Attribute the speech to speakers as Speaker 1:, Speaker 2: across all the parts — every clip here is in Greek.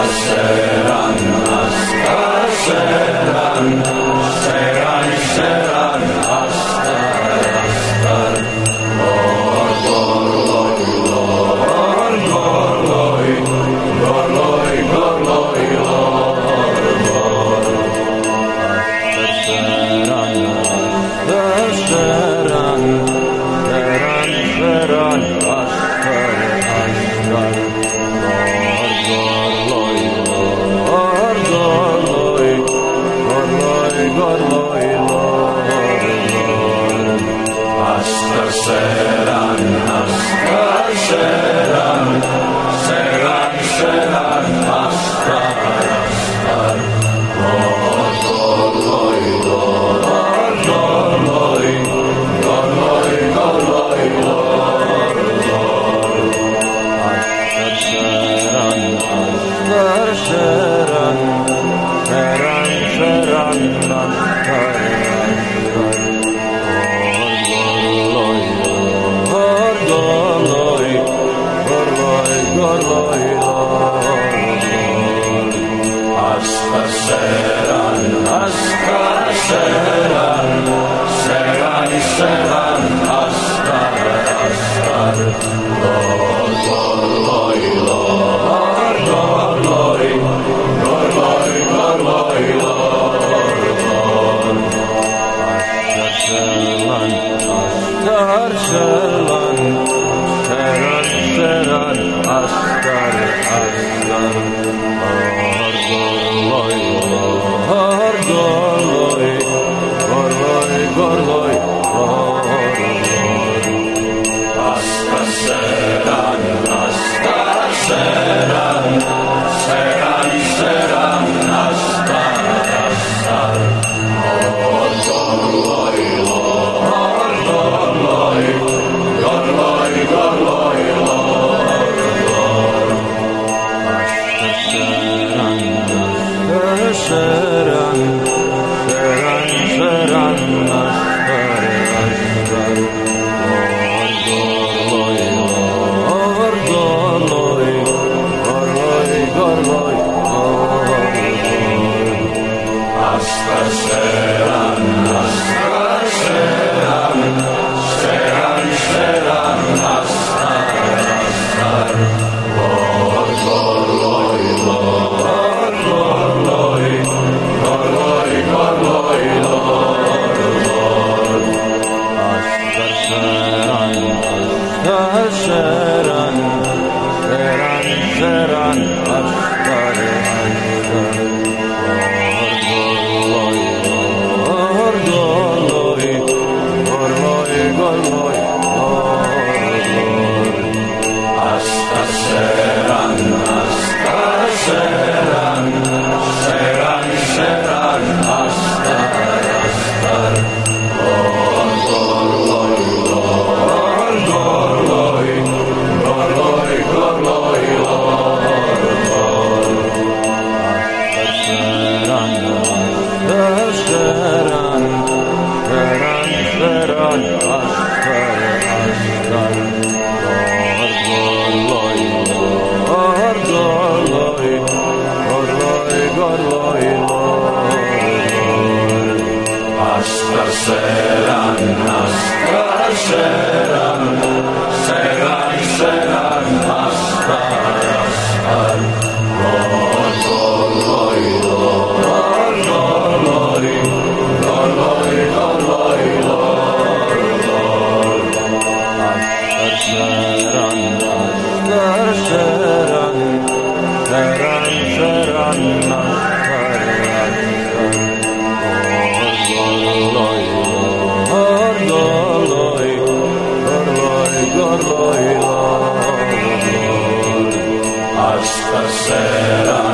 Speaker 1: Asheran, Asheran, Asheran, Asheran. Seran, Askar, Seran, Seran, przera.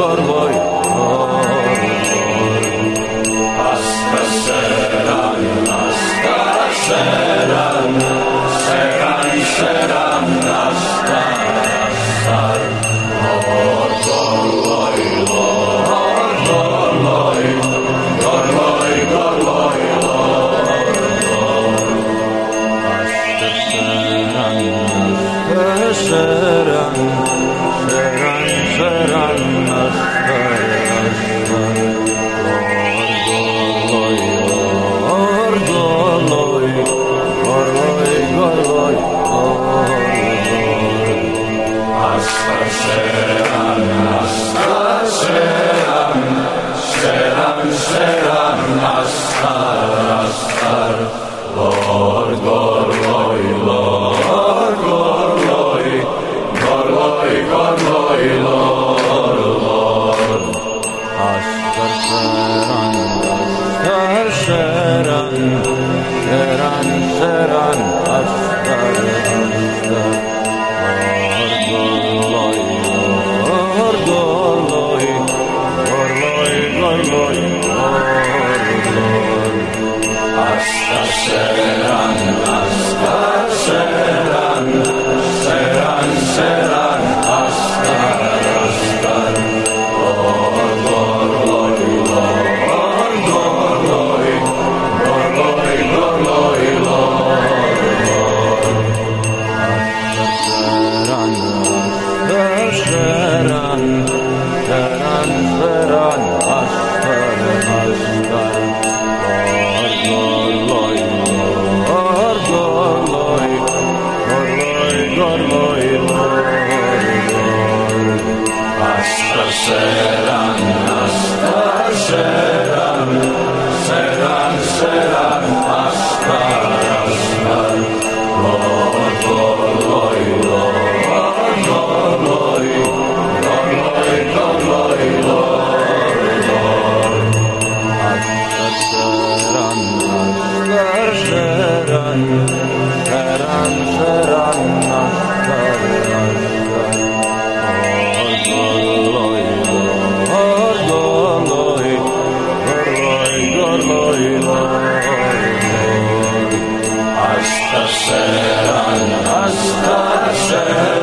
Speaker 1: γοργόι Άστε σεράν, άστε σεράν Σε κάνει σεράν, άστε σεράν Γοργόι, γοργόι, γοργόι, γοργόι σεραν, σεραν. serán. Yar أستبشرا أستبشرا